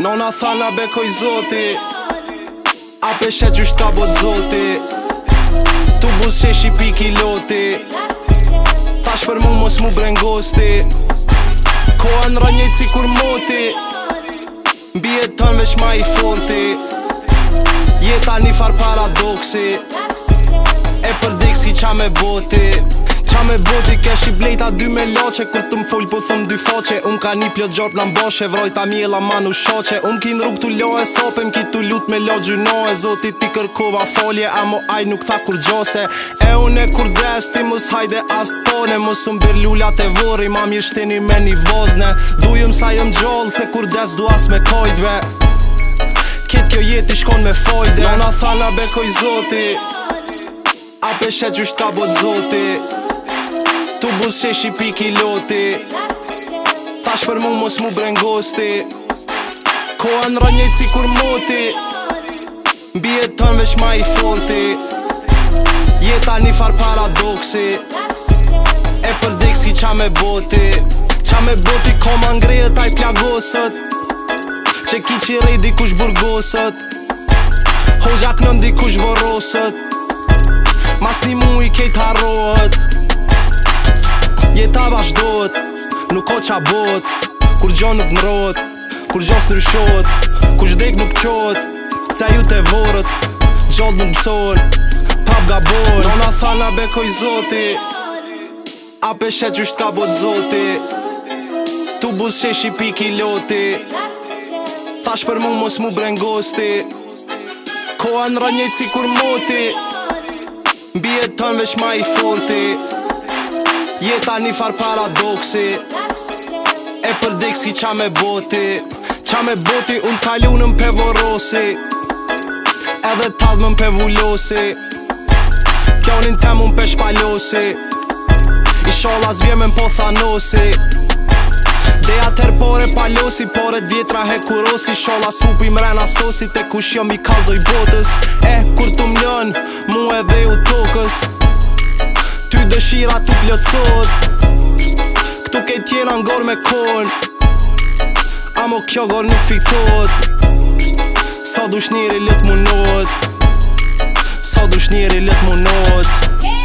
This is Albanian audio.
Nona tha bekoj zoti A peshe gjysht bot zoti Tu buz qesh piki loti Tash per mu mos mu brengosti Koa Ko anë rënjejt si kur moti Mbi e tën vesh ma i forti Jeta një far paradoxi E përdik si qa me boti Qa me boti kesh i blejta dy me loqe Kur të mfull po thëm dy foqe Un ka një pjot gjorp në mboshe Vroj ta mjela ma nu shoqe Un ki në rrug t'u lo e sope Mki lut me lo gjuno e Zoti ti kërkova folje A mo aj nuk tha kur gjose E un e kur des ti mus hajde as tone Mus un bir lullat e vori Ma mirë shteni me një vozne Dujëm sa jëm gjoll Se kur des du as me kojtve Kit kjo jeti shkon me fojde na tha na bekoj zoti Ape shet gjusht ka bot zoti Tu bus qesh i piki loti Tash për mu mos mu brengosti Koa në rënjejt si kur moti e tën vesh ma i forti Jeta një far paradoxi E për dik si qa me boti Qa me boti koma ngrejë taj gosët Qe ki qi rej dikush burgosët Hoxha di dikush vorosët Mas një mu i kejt harohët vazhdojt Nuk ko qa bot Kur gjo nuk mrot Kur gjo s'nryshot Kur deg nuk qot Kca ju të vorët Gjot nuk mësor Pap ga bor Nona tha na bekoj zoti A peshe që ka bot zoti Tu buz shesh i piki loti Tash për mu mos mu brengosti Koa në rënjejt si kur moti Bjetën vesh ma i forti ma i forti Jeta një farë paradoxi E për dikë si qa me boti Qa me boti unë t'kallunëm për vorosi Edhe t'adhëmëm për vullosi Kjo një të mund për shpallosi I sholla zvjemen po thanosi Deja tërë pore palosi Pore djetra he kurosi Sholla supi mrena sosi Te kush jom i kalzoj botës E eh, kur t'u mlën Mu e dhe u tokës shira tu plëcot Këtu ke tjena ngor me kon Amo kjo gor nuk fitot Sa dush njeri let mu not Sa dush njeri let mu not